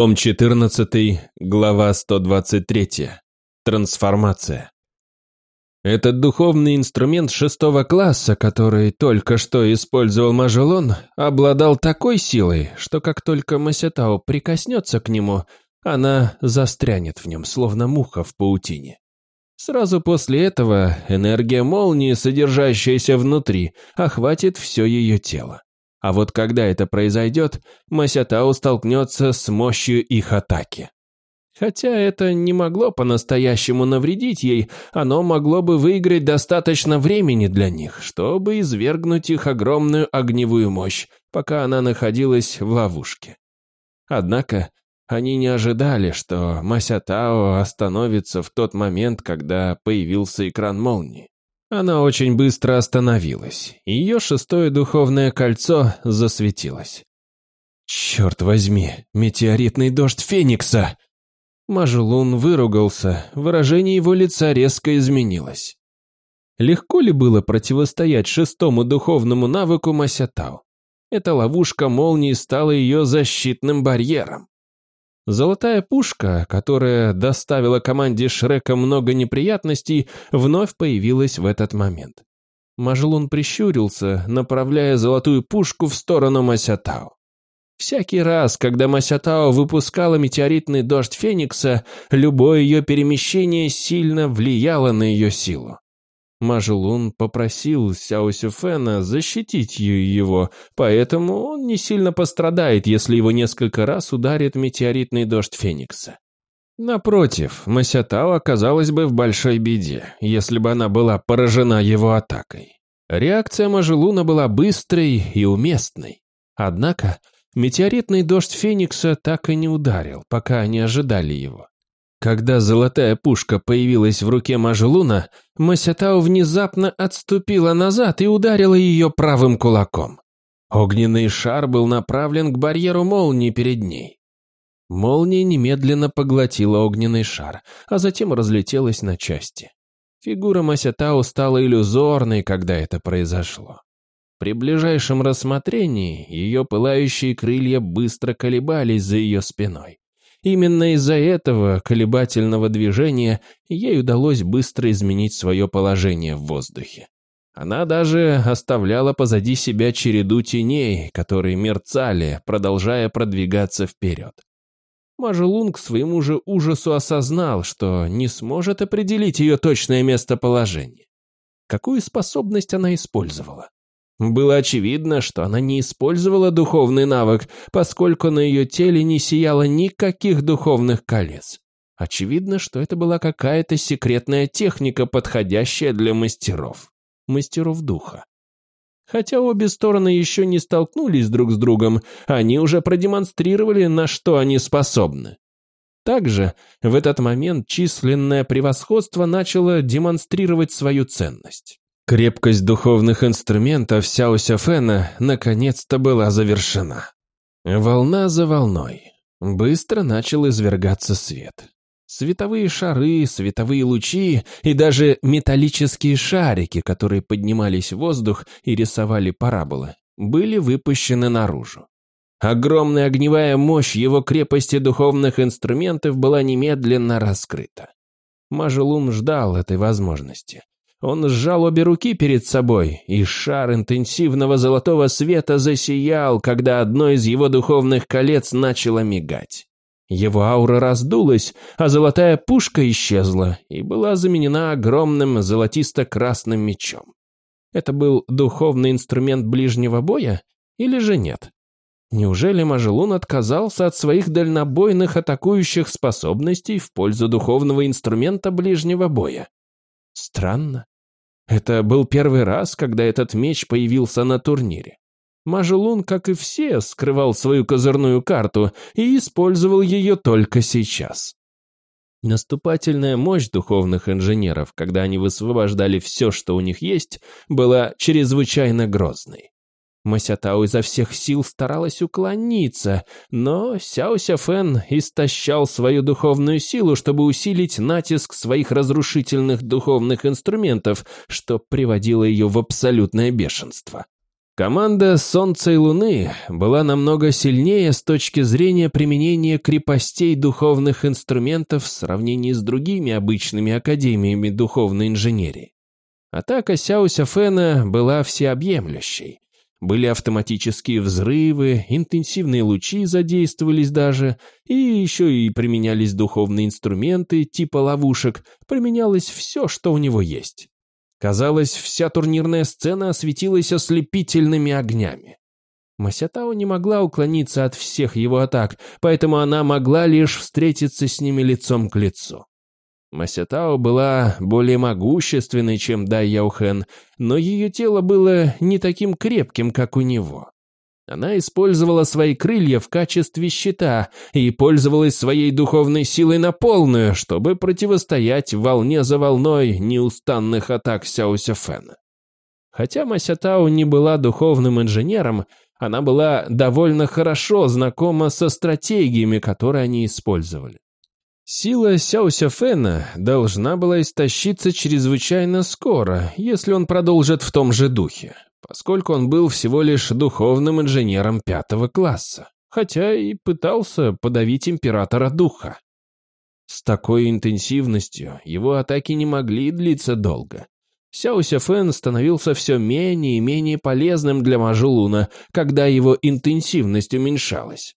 Том 14, глава 123. Трансформация. Этот духовный инструмент шестого класса, который только что использовал Мажелон, обладал такой силой, что как только Масятао прикоснется к нему, она застрянет в нем, словно муха в паутине. Сразу после этого энергия молнии, содержащаяся внутри, охватит все ее тело. А вот когда это произойдет, Масятау столкнется с мощью их атаки. Хотя это не могло по-настоящему навредить ей, оно могло бы выиграть достаточно времени для них, чтобы извергнуть их огромную огневую мощь, пока она находилась в ловушке. Однако они не ожидали, что Масятао остановится в тот момент, когда появился экран молнии. Она очень быстро остановилась. Ее шестое духовное кольцо засветилось. «Черт возьми, метеоритный дождь Феникса!» Мажелун выругался, выражение его лица резко изменилось. Легко ли было противостоять шестому духовному навыку Масятау? Эта ловушка молнии стала ее защитным барьером. Золотая пушка, которая доставила команде Шрека много неприятностей, вновь появилась в этот момент. Мажлун прищурился, направляя золотую пушку в сторону Масятао. Всякий раз, когда Масятао выпускала метеоритный дождь Феникса, любое ее перемещение сильно влияло на ее силу. Мажелун попросил Сяо Сюфена защитить его, поэтому он не сильно пострадает, если его несколько раз ударит метеоритный дождь Феникса. Напротив, Масятао оказалась бы в большой беде, если бы она была поражена его атакой. Реакция Мажелуна была быстрой и уместной. Однако метеоритный дождь Феникса так и не ударил, пока они ожидали его. Когда золотая пушка появилась в руке Мажелуна, Масятау внезапно отступила назад и ударила ее правым кулаком. Огненный шар был направлен к барьеру молнии перед ней. Молния немедленно поглотила огненный шар, а затем разлетелась на части. Фигура Масятау стала иллюзорной, когда это произошло. При ближайшем рассмотрении ее пылающие крылья быстро колебались за ее спиной. Именно из-за этого колебательного движения ей удалось быстро изменить свое положение в воздухе. Она даже оставляла позади себя череду теней, которые мерцали, продолжая продвигаться вперед. Мажелун к своему же ужасу осознал, что не сможет определить ее точное местоположение. Какую способность она использовала? Было очевидно, что она не использовала духовный навык, поскольку на ее теле не сияло никаких духовных колец. Очевидно, что это была какая-то секретная техника, подходящая для мастеров. Мастеров духа. Хотя обе стороны еще не столкнулись друг с другом, они уже продемонстрировали, на что они способны. Также в этот момент численное превосходство начало демонстрировать свою ценность. Крепкость духовных инструментов Сяо Сяфена наконец-то была завершена. Волна за волной. Быстро начал извергаться свет. Световые шары, световые лучи и даже металлические шарики, которые поднимались в воздух и рисовали параболы, были выпущены наружу. Огромная огневая мощь его крепости духовных инструментов была немедленно раскрыта. Мажелун ждал этой возможности. Он сжал обе руки перед собой, и шар интенсивного золотого света засиял, когда одно из его духовных колец начало мигать. Его аура раздулась, а золотая пушка исчезла и была заменена огромным золотисто-красным мечом. Это был духовный инструмент ближнего боя или же нет? Неужели Мажелун отказался от своих дальнобойных атакующих способностей в пользу духовного инструмента ближнего боя? Странно. Это был первый раз, когда этот меч появился на турнире. Мажелун, как и все, скрывал свою козырную карту и использовал ее только сейчас. Наступательная мощь духовных инженеров, когда они высвобождали все, что у них есть, была чрезвычайно грозной. Масятау изо всех сил старалась уклониться, но Сяо Сяфен истощал свою духовную силу, чтобы усилить натиск своих разрушительных духовных инструментов, что приводило ее в абсолютное бешенство. Команда Солнца и Луны была намного сильнее с точки зрения применения крепостей духовных инструментов в сравнении с другими обычными академиями духовной инженерии. Атака Сяося Фэна была всеобъемлющей. Были автоматические взрывы, интенсивные лучи задействовались даже, и еще и применялись духовные инструменты типа ловушек, применялось все, что у него есть. Казалось, вся турнирная сцена осветилась ослепительными огнями. Масятао не могла уклониться от всех его атак, поэтому она могла лишь встретиться с ними лицом к лицу. Масятао была более могущественной, чем Дай Яухен, но ее тело было не таким крепким, как у него. Она использовала свои крылья в качестве щита и пользовалась своей духовной силой на полную, чтобы противостоять волне за волной неустанных атак Сяося Фэна. Хотя Масятао не была духовным инженером, она была довольно хорошо знакома со стратегиями, которые они использовали. Сила Сяося Фэна должна была истощиться чрезвычайно скоро, если он продолжит в том же духе поскольку он был всего лишь духовным инженером пятого класса, хотя и пытался подавить императора духа. С такой интенсивностью его атаки не могли длиться долго. Сяо Сяфэн становился все менее и менее полезным для Мажулуна, когда его интенсивность уменьшалась.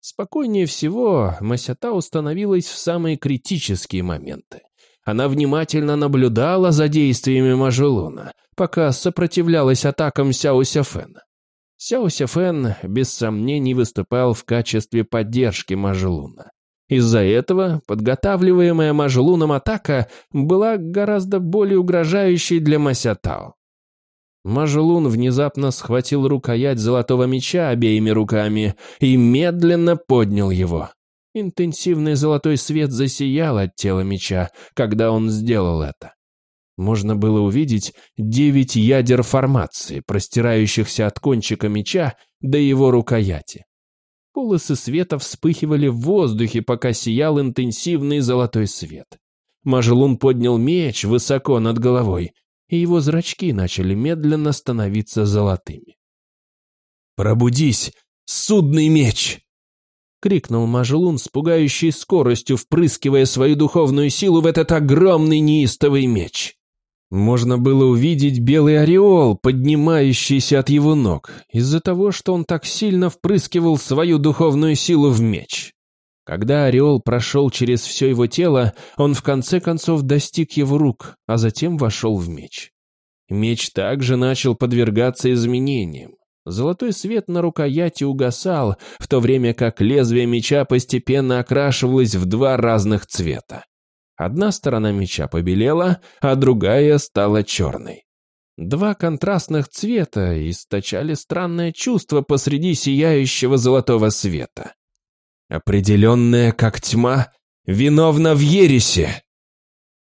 Спокойнее всего Масятау становилась в самые критические моменты. Она внимательно наблюдала за действиями Мажелуна, пока сопротивлялась атакам Сяо Сяфена. Сяо Сяфен без сомнений выступал в качестве поддержки Мажелуна. Из-за этого подготавливаемая Мажелуном атака была гораздо более угрожающей для Масятао. Мажелун внезапно схватил рукоять золотого меча обеими руками и медленно поднял его. Интенсивный золотой свет засиял от тела меча, когда он сделал это. Можно было увидеть девять ядер формации, простирающихся от кончика меча до его рукояти. Полосы света вспыхивали в воздухе, пока сиял интенсивный золотой свет. Мажелун поднял меч высоко над головой, и его зрачки начали медленно становиться золотыми. «Пробудись, судный меч!» — крикнул Мажлун с пугающей скоростью, впрыскивая свою духовную силу в этот огромный неистовый меч. Можно было увидеть белый ореол, поднимающийся от его ног, из-за того, что он так сильно впрыскивал свою духовную силу в меч. Когда ореол прошел через все его тело, он в конце концов достиг его рук, а затем вошел в меч. Меч также начал подвергаться изменениям. Золотой свет на рукояти угасал, в то время как лезвие меча постепенно окрашивалось в два разных цвета. Одна сторона меча побелела, а другая стала черной. Два контрастных цвета источали странное чувство посреди сияющего золотого света. Определенная как тьма, виновна в ересе.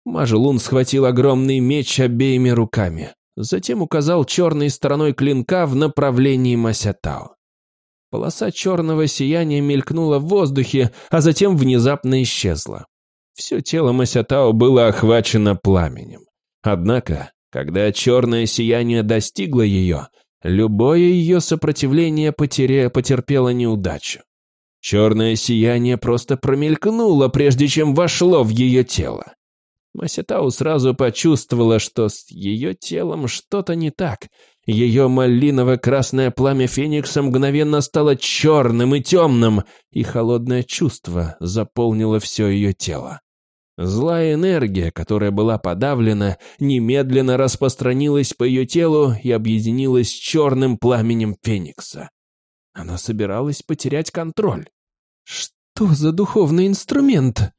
Мажелун схватил огромный меч обеими руками. Затем указал черной стороной клинка в направлении Масятао. Полоса черного сияния мелькнула в воздухе, а затем внезапно исчезла. Все тело Масятао было охвачено пламенем. Однако, когда черное сияние достигло ее, любое ее сопротивление потеря... потерпело неудачу. Черное сияние просто промелькнуло, прежде чем вошло в ее тело. Маситау сразу почувствовала, что с ее телом что-то не так. Ее малиново-красное пламя Феникса мгновенно стало черным и темным, и холодное чувство заполнило все ее тело. Злая энергия, которая была подавлена, немедленно распространилась по ее телу и объединилась с черным пламенем Феникса. Она собиралась потерять контроль. «Что за духовный инструмент?»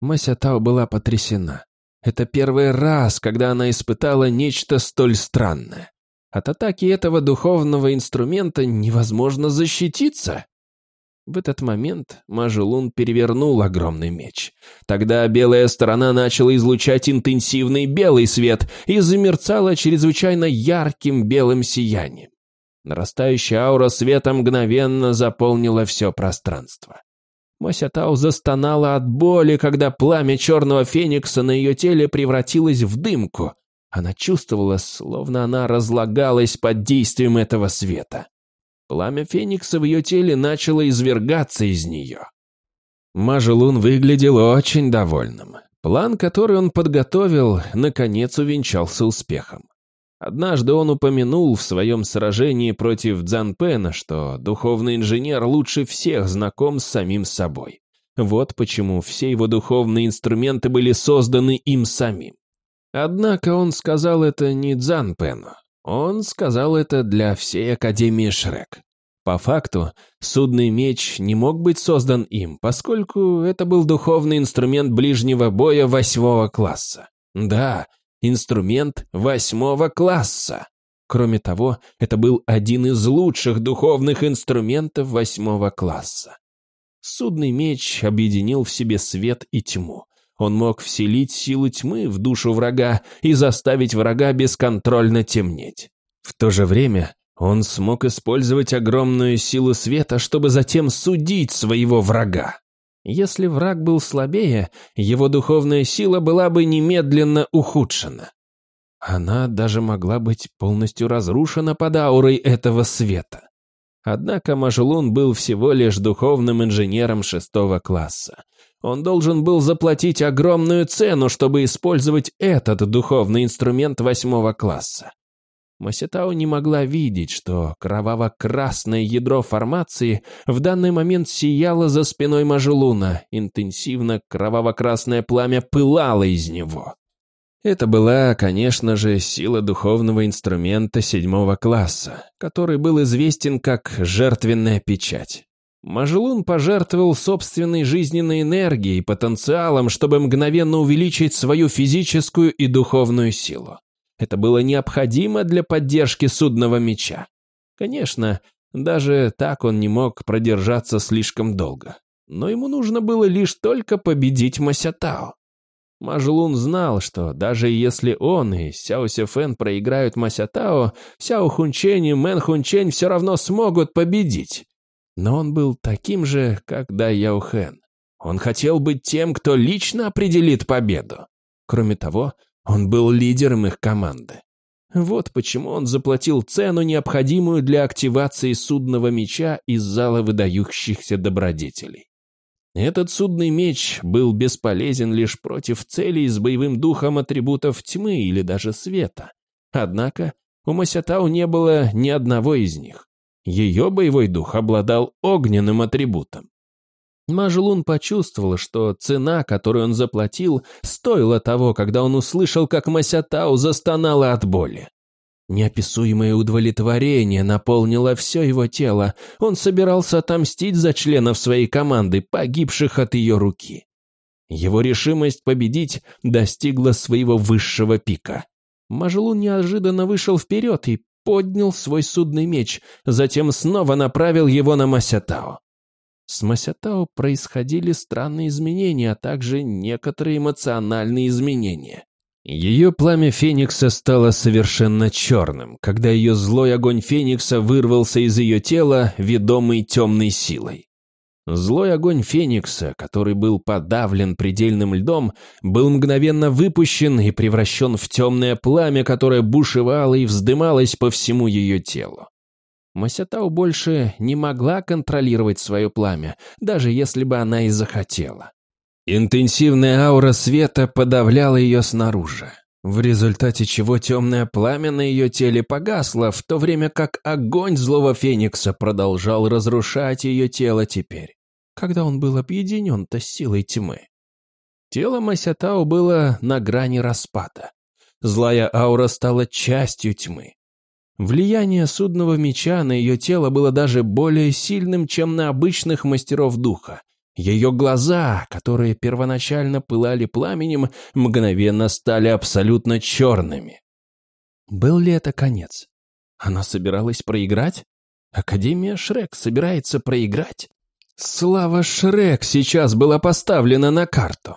Мася Тао была потрясена. Это первый раз, когда она испытала нечто столь странное. От атаки этого духовного инструмента невозможно защититься. В этот момент Мажелун перевернул огромный меч. Тогда белая сторона начала излучать интенсивный белый свет и замерцала чрезвычайно ярким белым сиянием. Нарастающая аура света мгновенно заполнила все пространство. Масятау застонала от боли, когда пламя черного феникса на ее теле превратилось в дымку, Она чувствовала, словно она разлагалась под действием этого света. Пламя феникса в ее теле начало извергаться из нее. Мажелун выглядел очень довольным. План, который он подготовил, наконец увенчался успехом. Однажды он упомянул в своем сражении против Дзанпена, что духовный инженер лучше всех знаком с самим собой. Вот почему все его духовные инструменты были созданы им самим. Однако он сказал это не Дзанпену. Он сказал это для всей Академии Шрек. По факту, судный меч не мог быть создан им, поскольку это был духовный инструмент ближнего боя восьмого класса. Да, инструмент восьмого класса. Кроме того, это был один из лучших духовных инструментов восьмого класса. Судный меч объединил в себе свет и тьму. Он мог вселить силу тьмы в душу врага и заставить врага бесконтрольно темнеть. В то же время он смог использовать огромную силу света, чтобы затем судить своего врага. Если враг был слабее, его духовная сила была бы немедленно ухудшена. Она даже могла быть полностью разрушена под аурой этого света. Однако Мажлун был всего лишь духовным инженером шестого класса. Он должен был заплатить огромную цену, чтобы использовать этот духовный инструмент восьмого класса. Масетао не могла видеть, что кроваво-красное ядро формации в данный момент сияло за спиной Мажелуна, интенсивно кроваво-красное пламя пылало из него. Это была, конечно же, сила духовного инструмента седьмого класса, который был известен как «жертвенная печать». Мажелун пожертвовал собственной жизненной энергией и потенциалом, чтобы мгновенно увеличить свою физическую и духовную силу. Это было необходимо для поддержки судного меча. Конечно, даже так он не мог продержаться слишком долго. Но ему нужно было лишь только победить Масятао. Мажлун знал, что даже если он и Сяо Сефен проиграют Масятао, Сяо Хунчень и Мэн Хунчень все равно смогут победить. Но он был таким же, как Дай Яохен. Он хотел быть тем, кто лично определит победу. Кроме того, он был лидером их команды. Вот почему он заплатил цену, необходимую для активации судного меча из зала выдающихся добродетелей. Этот судный меч был бесполезен лишь против целей с боевым духом атрибутов тьмы или даже света. Однако у Масятау не было ни одного из них. Ее боевой дух обладал огненным атрибутом. Мажлун почувствовал, что цена, которую он заплатил, стоила того, когда он услышал, как Масятау застонала от боли. Неописуемое удовлетворение наполнило все его тело. Он собирался отомстить за членов своей команды, погибших от ее руки. Его решимость победить достигла своего высшего пика. Мажлун неожиданно вышел вперед и поднял свой судный меч, затем снова направил его на Масятао. С Масятао происходили странные изменения, а также некоторые эмоциональные изменения. Ее пламя Феникса стало совершенно черным, когда ее злой огонь Феникса вырвался из ее тела, ведомый темной силой. Злой огонь Феникса, который был подавлен предельным льдом, был мгновенно выпущен и превращен в темное пламя, которое бушевало и вздымалось по всему ее телу. Масятау больше не могла контролировать свое пламя, даже если бы она и захотела. Интенсивная аура света подавляла ее снаружи, в результате чего темное пламя на ее теле погасло, в то время как огонь злого феникса продолжал разрушать ее тело теперь, когда он был объединен-то силой тьмы. Тело Масятау было на грани распада. Злая аура стала частью тьмы. Влияние судного меча на ее тело было даже более сильным, чем на обычных мастеров духа. Ее глаза, которые первоначально пылали пламенем, мгновенно стали абсолютно черными. Был ли это конец? Она собиралась проиграть? Академия Шрек собирается проиграть? Слава Шрек сейчас была поставлена на карту.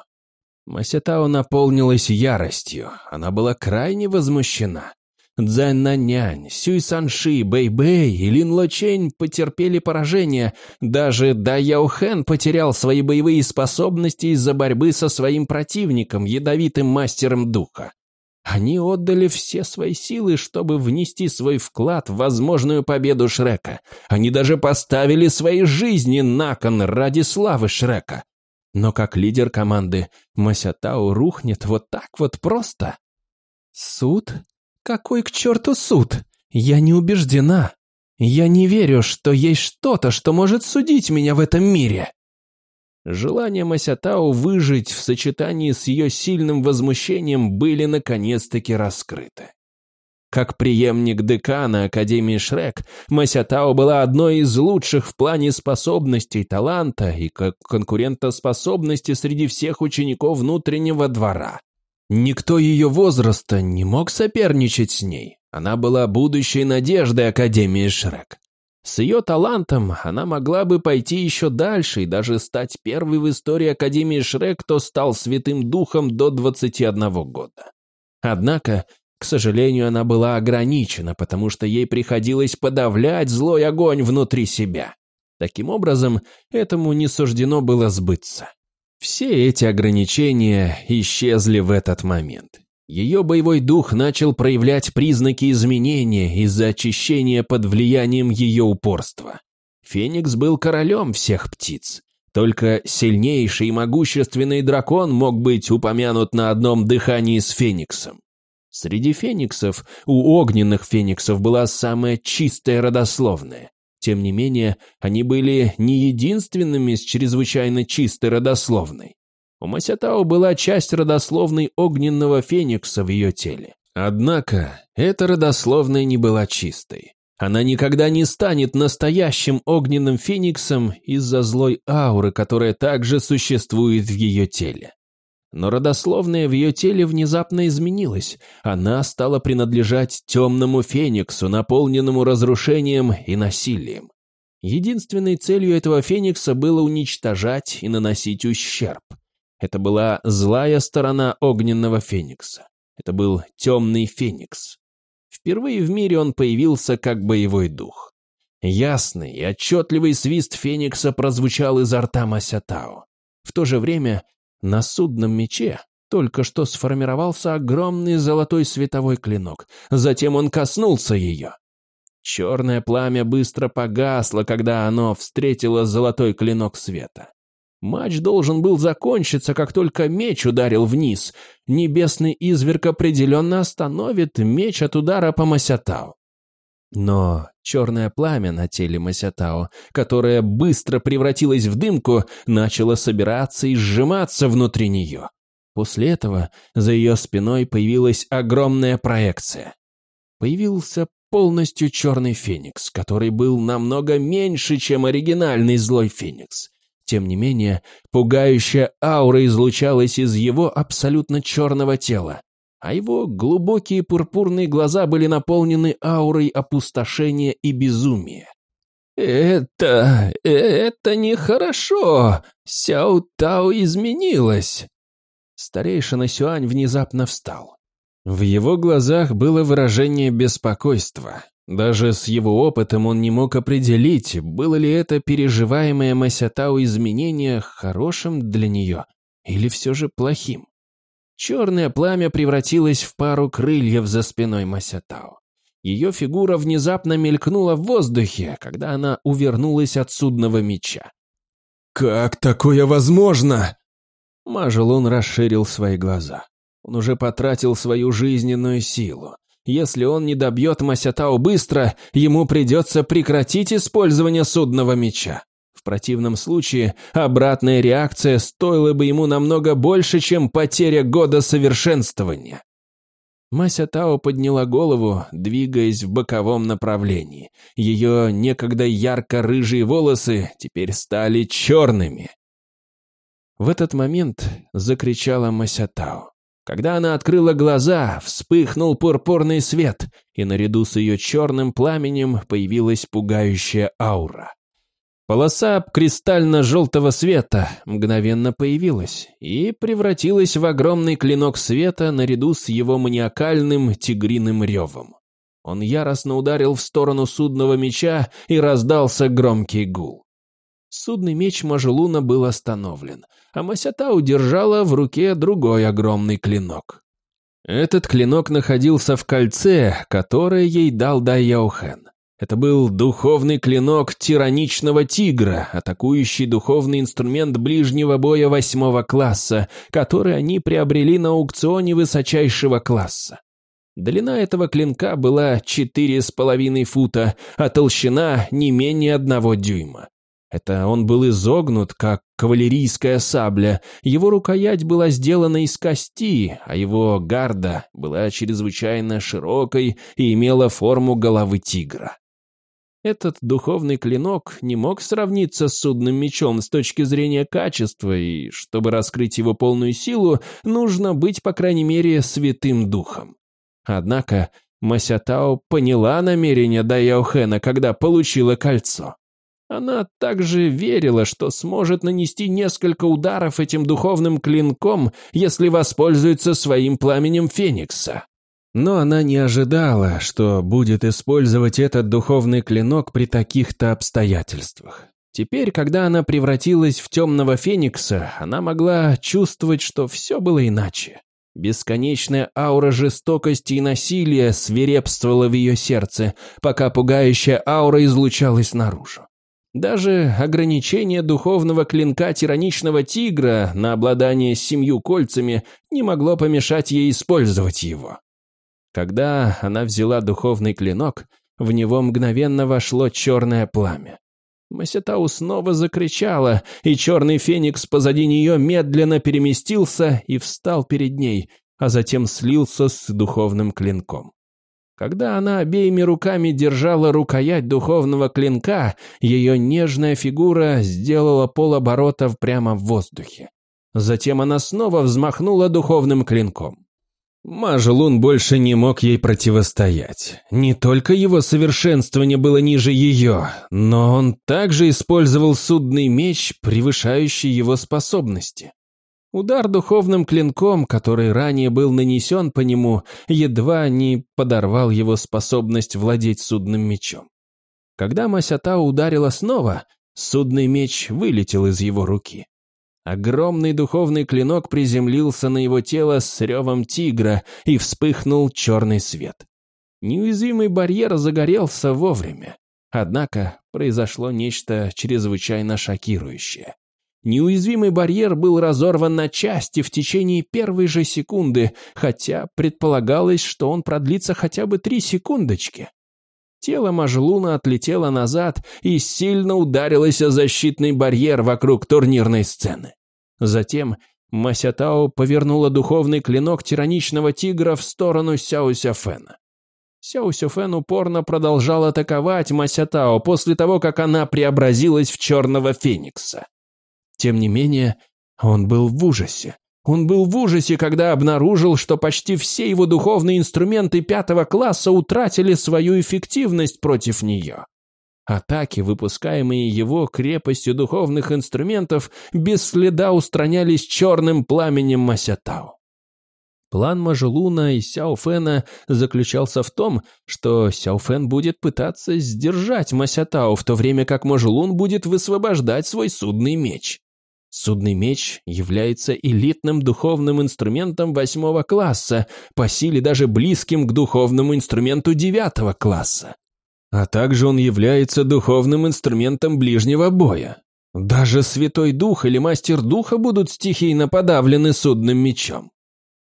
Масетао наполнилась яростью, она была крайне возмущена. Цзэн Нанянь, Сюй Санши, Бэй Бэй и Лин Лочень потерпели поражение. Даже Да Яо Хэн потерял свои боевые способности из-за борьбы со своим противником, ядовитым мастером духа. Они отдали все свои силы, чтобы внести свой вклад в возможную победу Шрека. Они даже поставили свои жизни на кон ради славы Шрека. Но как лидер команды Масятау рухнет вот так вот просто. Суд? Какой к черту суд? Я не убеждена. Я не верю, что есть что-то, что может судить меня в этом мире. Желание Масятау выжить в сочетании с ее сильным возмущением были наконец-таки раскрыты. Как преемник декана Академии Шрек, Масятао была одной из лучших в плане способностей, таланта и как конкурентоспособности среди всех учеников внутреннего двора. Никто ее возраста не мог соперничать с ней. Она была будущей надеждой Академии Шрек. С ее талантом она могла бы пойти еще дальше и даже стать первой в истории Академии Шрек, кто стал святым духом до 21 года. Однако, к сожалению, она была ограничена, потому что ей приходилось подавлять злой огонь внутри себя. Таким образом, этому не суждено было сбыться. Все эти ограничения исчезли в этот момент. Ее боевой дух начал проявлять признаки изменения из-за очищения под влиянием ее упорства. Феникс был королем всех птиц. Только сильнейший и могущественный дракон мог быть упомянут на одном дыхании с Фениксом. Среди фениксов у огненных фениксов была самая чистая родословная. Тем не менее, они были не единственными с чрезвычайно чистой родословной. У Масятао была часть родословной огненного феникса в ее теле. Однако, эта родословная не была чистой. Она никогда не станет настоящим огненным фениксом из-за злой ауры, которая также существует в ее теле. Но родословная в ее теле внезапно изменилась. Она стала принадлежать темному фениксу, наполненному разрушением и насилием. Единственной целью этого феникса было уничтожать и наносить ущерб. Это была злая сторона огненного феникса. Это был темный феникс. Впервые в мире он появился как боевой дух. Ясный и отчетливый свист феникса прозвучал изо рта Масятао. В то же время на судном мече только что сформировался огромный золотой световой клинок. Затем он коснулся ее. Черное пламя быстро погасло, когда оно встретило золотой клинок света. Матч должен был закончиться, как только меч ударил вниз. Небесный изверг определенно остановит меч от удара по Масятау. Но черное пламя на теле Масятао, которое быстро превратилось в дымку, начало собираться и сжиматься внутри нее. После этого за ее спиной появилась огромная проекция. Появился полностью черный феникс, который был намного меньше, чем оригинальный злой феникс. Тем не менее, пугающая аура излучалась из его абсолютно черного тела, а его глубокие пурпурные глаза были наполнены аурой опустошения и безумия. «Это... это нехорошо! Сяо Тао изменилась!» Старейшина Сюань внезапно встал. В его глазах было выражение беспокойства, даже с его опытом он не мог определить, было ли это переживаемое Масятау изменение хорошим для нее или все же плохим. Черное пламя превратилось в пару крыльев за спиной Масятау. Ее фигура внезапно мелькнула в воздухе, когда она увернулась от судного меча. «Как такое возможно?» Мажелон расширил свои глаза. Он уже потратил свою жизненную силу. Если он не добьет Масятау быстро, ему придется прекратить использование судного меча. В противном случае обратная реакция стоила бы ему намного больше, чем потеря года совершенствования. Мася подняла голову, двигаясь в боковом направлении. Ее некогда ярко-рыжие волосы теперь стали черными. В этот момент закричала Масятао. Когда она открыла глаза, вспыхнул пурпурный свет, и наряду с ее черным пламенем появилась пугающая аура. Полоса кристально-желтого света мгновенно появилась и превратилась в огромный клинок света наряду с его маниакальным тигриным ревом. Он яростно ударил в сторону судного меча и раздался громкий гул. Судный меч Мажелуна был остановлен, а Масята удержала в руке другой огромный клинок. Этот клинок находился в кольце, которое ей дал Дай Яохен. Это был духовный клинок тираничного тигра, атакующий духовный инструмент ближнего боя восьмого класса, который они приобрели на аукционе высочайшего класса. Длина этого клинка была четыре с половиной фута, а толщина не менее одного дюйма. Это он был изогнут, как кавалерийская сабля, его рукоять была сделана из кости, а его гарда была чрезвычайно широкой и имела форму головы тигра. Этот духовный клинок не мог сравниться с судным мечом с точки зрения качества, и чтобы раскрыть его полную силу, нужно быть, по крайней мере, святым духом. Однако Масятао поняла намерение Даяохена, когда получила кольцо. Она также верила, что сможет нанести несколько ударов этим духовным клинком, если воспользуется своим пламенем Феникса. Но она не ожидала, что будет использовать этот духовный клинок при таких-то обстоятельствах. Теперь, когда она превратилась в темного феникса, она могла чувствовать, что все было иначе. Бесконечная аура жестокости и насилия свирепствовала в ее сердце, пока пугающая аура излучалась наружу. Даже ограничение духовного клинка тираничного тигра на обладание семью кольцами не могло помешать ей использовать его. Когда она взяла духовный клинок, в него мгновенно вошло черное пламя. Масятау снова закричала, и черный феникс позади нее медленно переместился и встал перед ней, а затем слился с духовным клинком. Когда она обеими руками держала рукоять духовного клинка, ее нежная фигура сделала полоборотов прямо в воздухе. Затем она снова взмахнула духовным клинком. Мажелун больше не мог ей противостоять. Не только его совершенствование было ниже ее, но он также использовал судный меч, превышающий его способности. Удар духовным клинком, который ранее был нанесен по нему, едва не подорвал его способность владеть судным мечом. Когда Масята ударила снова, судный меч вылетел из его руки. Огромный духовный клинок приземлился на его тело с ревом тигра и вспыхнул черный свет. Неуязвимый барьер загорелся вовремя. Однако произошло нечто чрезвычайно шокирующее. Неуязвимый барьер был разорван на части в течение первой же секунды, хотя предполагалось, что он продлится хотя бы три секундочки. Тело Мажлуна отлетело назад и сильно ударилось о защитный барьер вокруг турнирной сцены. Затем Масятао повернула духовный клинок тираничного тигра в сторону Сяо Сяфена. Сяо Сяфен упорно продолжал атаковать Масятао после того, как она преобразилась в черного феникса. Тем не менее, он был в ужасе. Он был в ужасе, когда обнаружил, что почти все его духовные инструменты пятого класса утратили свою эффективность против нее. Атаки, выпускаемые его крепостью духовных инструментов, без следа устранялись черным пламенем Масятау. План Мажелуна и Сяофена заключался в том, что Сяофен будет пытаться сдержать Масятау, в то время как Мажелун будет высвобождать свой судный меч. Судный меч является элитным духовным инструментом восьмого класса, по силе даже близким к духовному инструменту девятого класса. А также он является духовным инструментом ближнего боя. Даже Святой Дух или Мастер Духа будут стихийно подавлены судным мечом.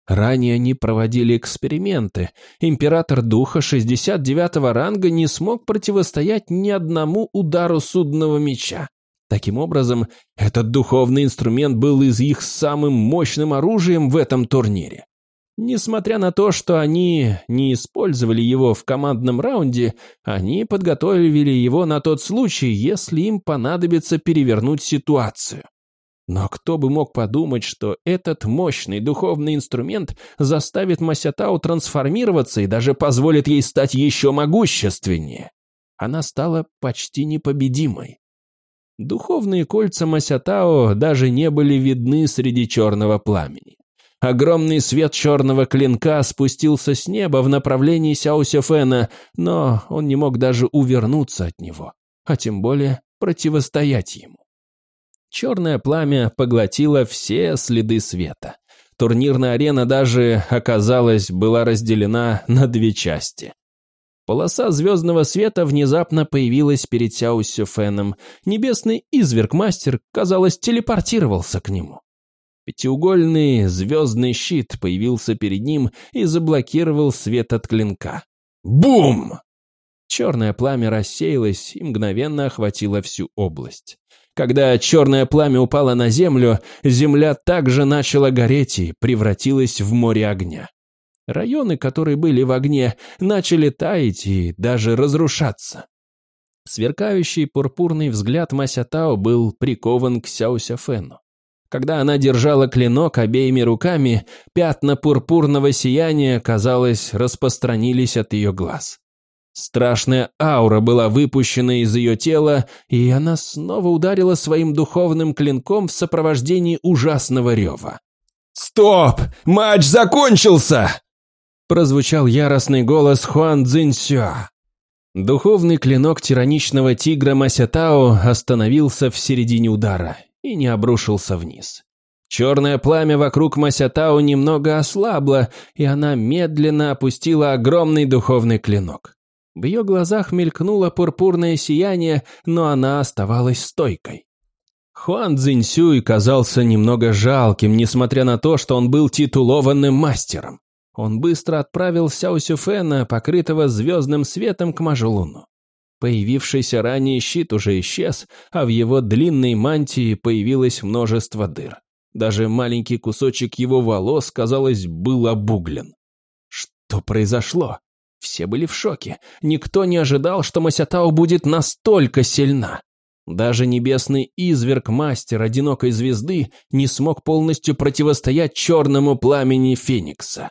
Ранее они проводили эксперименты. Император Духа 69-го ранга не смог противостоять ни одному удару судного меча. Таким образом, этот духовный инструмент был из их самым мощным оружием в этом турнире. Несмотря на то, что они не использовали его в командном раунде, они подготовили его на тот случай, если им понадобится перевернуть ситуацию. Но кто бы мог подумать, что этот мощный духовный инструмент заставит Масятау трансформироваться и даже позволит ей стать еще могущественнее. Она стала почти непобедимой. Духовные кольца Масятао даже не были видны среди черного пламени. Огромный свет черного клинка спустился с неба в направлении Сяо Сяфена, но он не мог даже увернуться от него, а тем более противостоять ему. Черное пламя поглотило все следы света. турнирная арена даже, оказалось, была разделена на две части. Полоса звездного света внезапно появилась перед Сяо Сюфеном. Небесный изверг-мастер, казалось, телепортировался к нему. Пятиугольный звездный щит появился перед ним и заблокировал свет от клинка. Бум! Черное пламя рассеялось и мгновенно охватило всю область. Когда черное пламя упало на землю, земля также начала гореть и превратилась в море огня. Районы, которые были в огне, начали таять и даже разрушаться. Сверкающий пурпурный взгляд Масятао был прикован к Сяо Сяфену. Когда она держала клинок обеими руками, пятна пурпурного сияния, казалось, распространились от ее глаз. Страшная аура была выпущена из ее тела, и она снова ударила своим духовным клинком в сопровождении ужасного рева. «Стоп! Матч закончился!» Прозвучал яростный голос Хуан Цзиньсюа. Духовный клинок тираничного тигра Масятао остановился в середине удара и не обрушился вниз. Черное пламя вокруг Масятао немного ослабло, и она медленно опустила огромный духовный клинок. В ее глазах мелькнуло пурпурное сияние, но она оставалась стойкой. Хуан Цзиньсюй казался немного жалким, несмотря на то, что он был титулованным мастером. Он быстро отправил Сяо Сюфена, покрытого звездным светом, к Мажулуну. Появившийся ранее щит уже исчез, а в его длинной мантии появилось множество дыр. Даже маленький кусочек его волос, казалось, был обуглен. Что произошло? Все были в шоке. Никто не ожидал, что Масятао будет настолько сильна. Даже небесный изверг-мастер одинокой звезды не смог полностью противостоять черному пламени Феникса.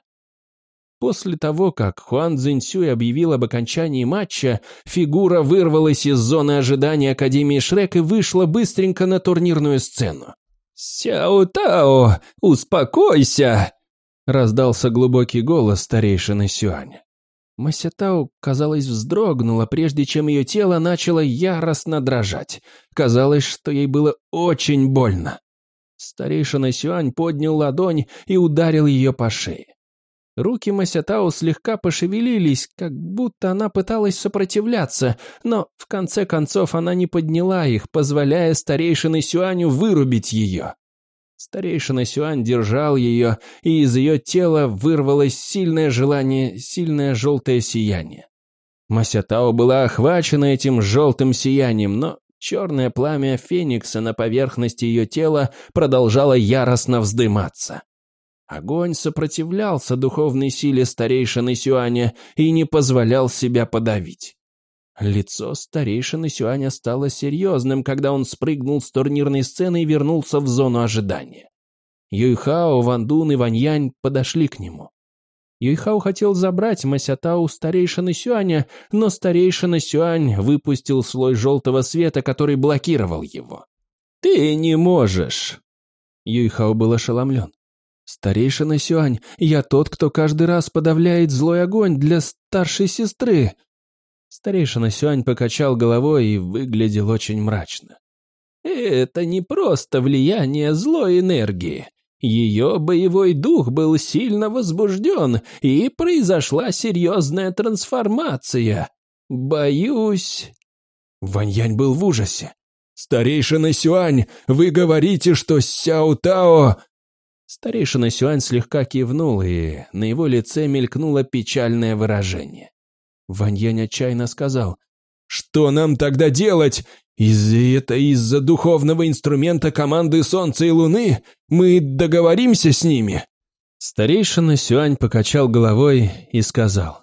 После того, как Хуан Цзиньсюй объявил об окончании матча, фигура вырвалась из зоны ожидания Академии Шрек и вышла быстренько на турнирную сцену. «Сяо Тао, успокойся!» – раздался глубокий голос старейшины Сюаня. Масятау, казалось, вздрогнула, прежде чем ее тело начало яростно дрожать. Казалось, что ей было очень больно. Старейшина Сюань поднял ладонь и ударил ее по шее. Руки Масятау слегка пошевелились, как будто она пыталась сопротивляться, но в конце концов она не подняла их, позволяя старейшине Сюаню вырубить ее. Старейшина Сюань держал ее, и из ее тела вырвалось сильное желание, сильное желтое сияние. Масятао была охвачена этим желтым сиянием, но черное пламя феникса на поверхности ее тела продолжало яростно вздыматься. Огонь сопротивлялся духовной силе старейшины Сюаня и не позволял себя подавить. Лицо старейшины Сюаня стало серьезным, когда он спрыгнул с турнирной сцены и вернулся в зону ожидания. Юйхао, Вандун и Ваньянь подошли к нему. Юйхао хотел забрать Масятау старейшины Сюаня, но старейшина Сюань выпустил слой желтого света, который блокировал его. «Ты не можешь!» Юйхао был ошеломлен. «Старейшина Сюань, я тот, кто каждый раз подавляет злой огонь для старшей сестры!» Старейшина Сюань покачал головой и выглядел очень мрачно. «Это не просто влияние злой энергии. Ее боевой дух был сильно возбужден, и произошла серьезная трансформация. Боюсь...» Ваньянь был в ужасе. «Старейшина Сюань, вы говорите, что Сяо Тао Старейшина Сюань слегка кивнул, и на его лице мелькнуло печальное выражение. Ваньянь отчаянно сказал, «Что нам тогда делать? Из это из-за духовного инструмента команды Солнца и Луны? Мы договоримся с ними?» Старейшина Сюань покачал головой и сказал,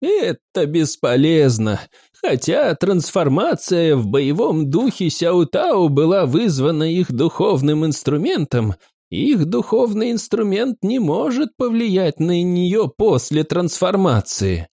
«Это бесполезно, хотя трансформация в боевом духе Сяутау была вызвана их духовным инструментом, их духовный инструмент не может повлиять на нее после трансформации.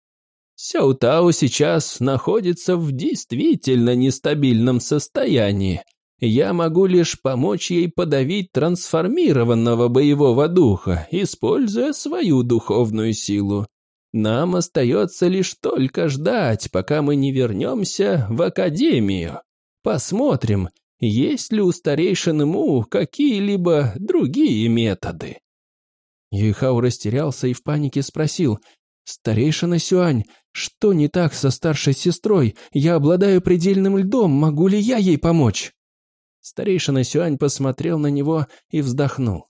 Сяутао сейчас находится в действительно нестабильном состоянии. Я могу лишь помочь ей подавить трансформированного боевого духа, используя свою духовную силу. Нам остается лишь только ждать, пока мы не вернемся в Академию. Посмотрим, есть ли у старейшины Му какие-либо другие методы? Юйхао растерялся и в панике спросил, «Старейшина Сюань, что не так со старшей сестрой? Я обладаю предельным льдом, могу ли я ей помочь?» Старейшина Сюань посмотрел на него и вздохнул.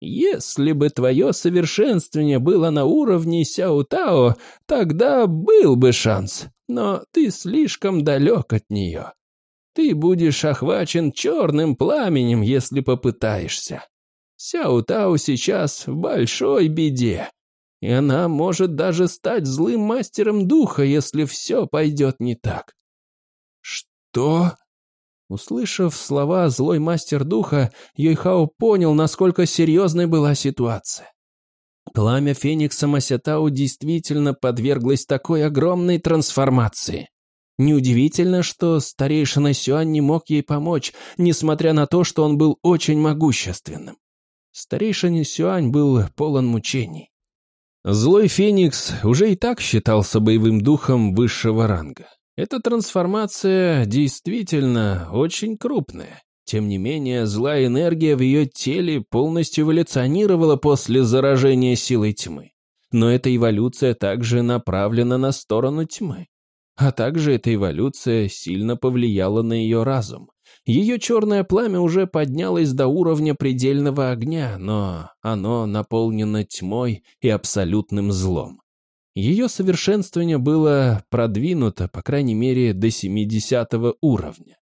«Если бы твое совершенствование было на уровне Сяо Тао, тогда был бы шанс, но ты слишком далек от нее. Ты будешь охвачен черным пламенем, если попытаешься. Сяо Тао сейчас в большой беде, и она может даже стать злым мастером духа, если все пойдет не так». «Что?» Услышав слова «злой мастер духа», Йойхао понял, насколько серьезной была ситуация. Пламя Феникса Масятау действительно подверглось такой огромной трансформации. Неудивительно, что старейшина Сюань не мог ей помочь, несмотря на то, что он был очень могущественным. Старейшина Сюань был полон мучений. Злой Феникс уже и так считался боевым духом высшего ранга. Эта трансформация действительно очень крупная. Тем не менее, злая энергия в ее теле полностью эволюционировала после заражения силой тьмы. Но эта эволюция также направлена на сторону тьмы. А также эта эволюция сильно повлияла на ее разум. Ее черное пламя уже поднялось до уровня предельного огня, но оно наполнено тьмой и абсолютным злом. Ее совершенствование было продвинуто, по крайней мере, до 70 уровня.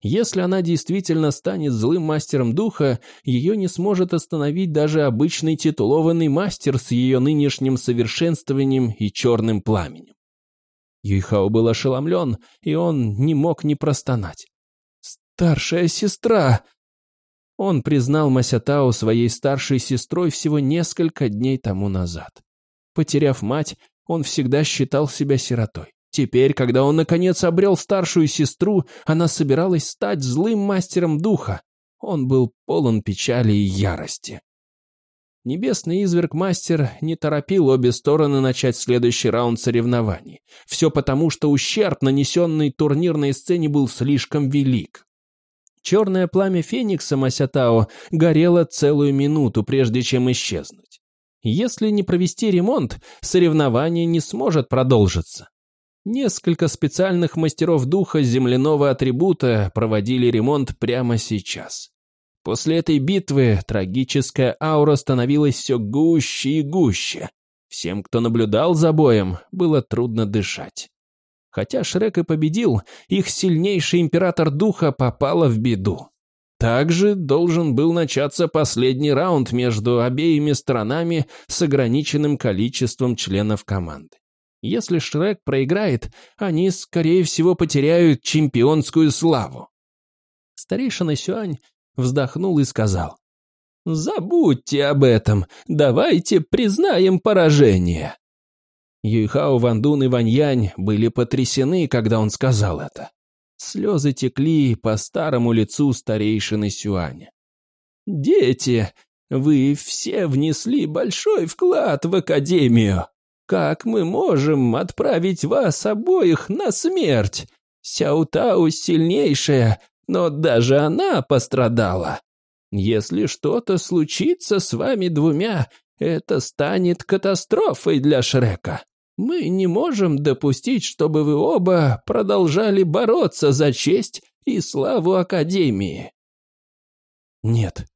Если она действительно станет злым мастером духа, ее не сможет остановить даже обычный титулованный мастер с ее нынешним совершенствованием и черным пламенем. Юйхао был ошеломлен, и он не мог не простонать. «Старшая сестра!» Он признал Масятао своей старшей сестрой всего несколько дней тому назад. Потеряв мать, он всегда считал себя сиротой. Теперь, когда он наконец обрел старшую сестру, она собиралась стать злым мастером духа. Он был полон печали и ярости. Небесный изверг-мастер не торопил обе стороны начать следующий раунд соревнований. Все потому, что ущерб, нанесенный турнирной сцене, был слишком велик. Черное пламя Феникса Масятао горело целую минуту, прежде чем исчезнуть. Если не провести ремонт, соревнование не сможет продолжиться. Несколько специальных мастеров духа земляного атрибута проводили ремонт прямо сейчас. После этой битвы трагическая аура становилась все гуще и гуще. Всем, кто наблюдал за боем, было трудно дышать. Хотя Шрек и победил, их сильнейший император духа попала в беду. Также должен был начаться последний раунд между обеими сторонами с ограниченным количеством членов команды. Если Шрек проиграет, они, скорее всего, потеряют чемпионскую славу. Старейшина Сюань вздохнул и сказал, «Забудьте об этом, давайте признаем поражение». Юйхао, Вандун и Ваньянь были потрясены, когда он сказал это. Слезы текли по старому лицу старейшины Сюаня. «Дети, вы все внесли большой вклад в Академию. Как мы можем отправить вас обоих на смерть? Сяутау сильнейшая, но даже она пострадала. Если что-то случится с вами двумя, это станет катастрофой для Шрека. Мы не можем допустить, чтобы вы оба продолжали бороться за честь и славу Академии. Нет,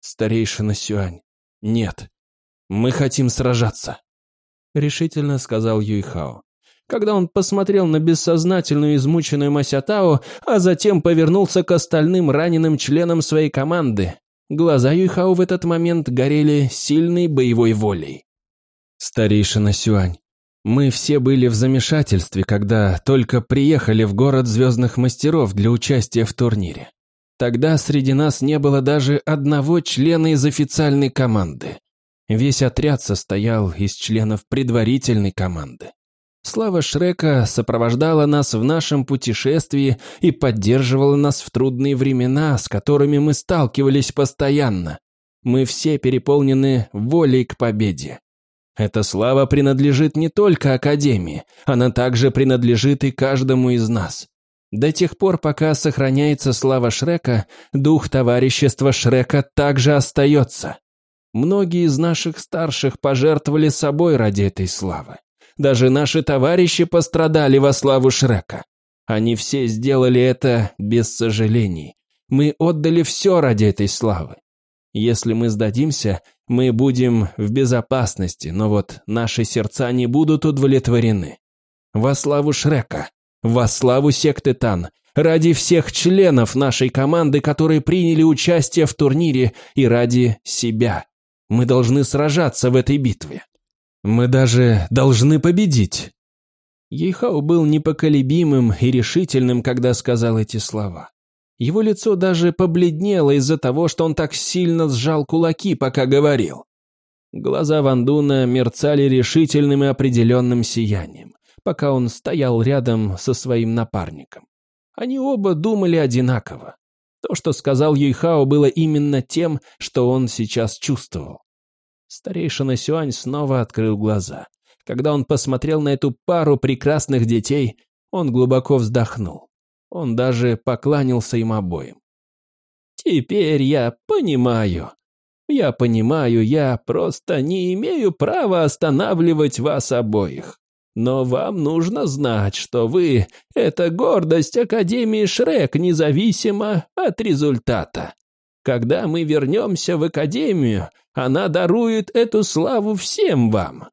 старейшина Сюань, нет. Мы хотим сражаться, решительно сказал Юйхао. Когда он посмотрел на бессознательную измученную Масятао, а затем повернулся к остальным раненым членам своей команды, глаза Юйхао в этот момент горели сильной боевой волей. «Старейшина Сюань, мы все были в замешательстве, когда только приехали в город звездных мастеров для участия в турнире. Тогда среди нас не было даже одного члена из официальной команды. Весь отряд состоял из членов предварительной команды. Слава Шрека сопровождала нас в нашем путешествии и поддерживала нас в трудные времена, с которыми мы сталкивались постоянно. Мы все переполнены волей к победе. Эта слава принадлежит не только Академии, она также принадлежит и каждому из нас. До тех пор, пока сохраняется слава Шрека, дух товарищества Шрека также остается. Многие из наших старших пожертвовали собой ради этой славы. Даже наши товарищи пострадали во славу Шрека. Они все сделали это без сожалений. Мы отдали все ради этой славы. Если мы сдадимся, мы будем в безопасности, но вот наши сердца не будут удовлетворены. Во славу Шрека, во славу секты Тан, ради всех членов нашей команды, которые приняли участие в турнире, и ради себя. Мы должны сражаться в этой битве. Мы даже должны победить. Ейхау был непоколебимым и решительным, когда сказал эти слова. Его лицо даже побледнело из-за того, что он так сильно сжал кулаки, пока говорил. Глаза Вандуна мерцали решительным и определенным сиянием, пока он стоял рядом со своим напарником. Они оба думали одинаково. То, что сказал Юйхао, было именно тем, что он сейчас чувствовал. Старейшина Сюань снова открыл глаза. Когда он посмотрел на эту пару прекрасных детей, он глубоко вздохнул. Он даже покланялся им обоим. «Теперь я понимаю. Я понимаю, я просто не имею права останавливать вас обоих. Но вам нужно знать, что вы — это гордость Академии Шрек, независимо от результата. Когда мы вернемся в Академию, она дарует эту славу всем вам.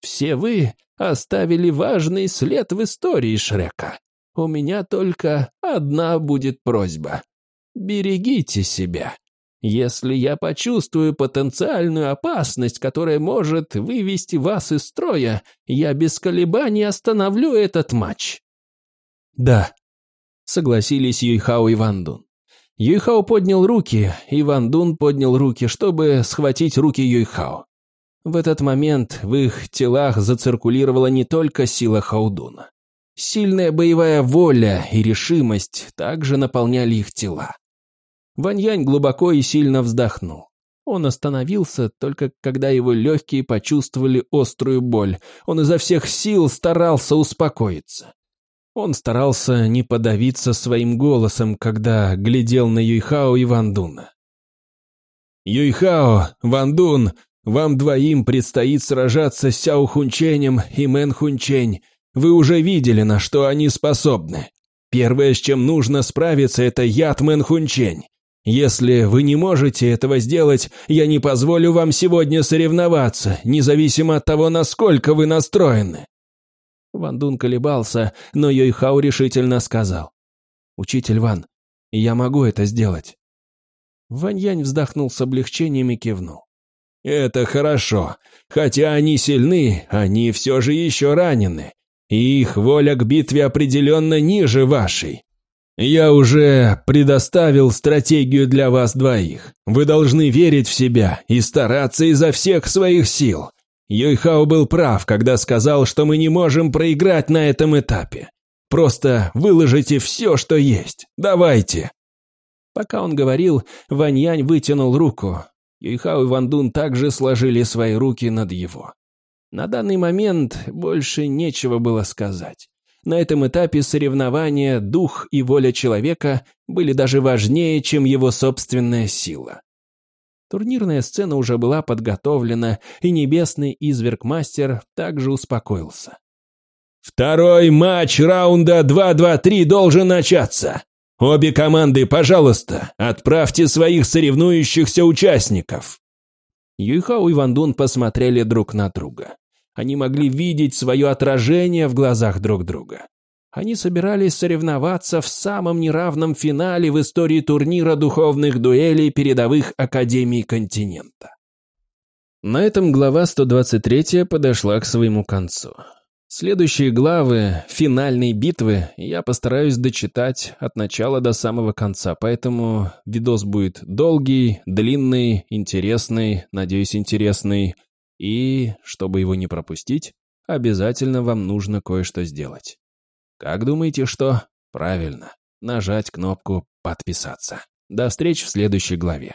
Все вы оставили важный след в истории Шрека. У меня только одна будет просьба. Берегите себя. Если я почувствую потенциальную опасность, которая может вывести вас из строя, я без колебаний остановлю этот матч. Да, согласились Юйхао и Ван Дун. Юйхао поднял руки, и Ван Дун поднял руки, чтобы схватить руки Юйхао. В этот момент в их телах зациркулировала не только сила Хаудуна. Сильная боевая воля и решимость также наполняли их тела. Ваньянь глубоко и сильно вздохнул. Он остановился только когда его легкие почувствовали острую боль. Он изо всех сил старался успокоиться. Он старался не подавиться своим голосом, когда глядел на Юйхао и Вандуна. «Юйхао, Вандун, вам двоим предстоит сражаться с Сяо Хунченем и Мэн Хунчень. Вы уже видели, на что они способны. Первое, с чем нужно справиться, это яд Мэн Хунчень. Если вы не можете этого сделать, я не позволю вам сегодня соревноваться, независимо от того, насколько вы настроены». Ван Дун колебался, но Юйхао решительно сказал. «Учитель Ван, я могу это сделать». Вань Янь вздохнул с облегчением и кивнул. «Это хорошо. Хотя они сильны, они все же еще ранены. И их воля к битве определенно ниже вашей. Я уже предоставил стратегию для вас двоих. Вы должны верить в себя и стараться изо всех своих сил. Юйхао был прав, когда сказал, что мы не можем проиграть на этом этапе. Просто выложите все, что есть. Давайте. Пока он говорил, Ваньянь вытянул руку, Юйхао и Вандун также сложили свои руки над его. На данный момент больше нечего было сказать. На этом этапе соревнования дух и воля человека были даже важнее, чем его собственная сила. Турнирная сцена уже была подготовлена, и небесный изверг-мастер также успокоился. «Второй матч раунда 2-2-3 должен начаться!» Обе команды, пожалуйста, отправьте своих соревнующихся участников. Юйхао и Ван Дун посмотрели друг на друга. Они могли видеть свое отражение в глазах друг друга. Они собирались соревноваться в самом неравном финале в истории турнира духовных дуэлей передовых академий континента. На этом глава 123 подошла к своему концу. Следующие главы финальной битвы я постараюсь дочитать от начала до самого конца, поэтому видос будет долгий, длинный, интересный, надеюсь, интересный. И, чтобы его не пропустить, обязательно вам нужно кое-что сделать. Как думаете, что? Правильно, нажать кнопку «Подписаться». До встречи в следующей главе.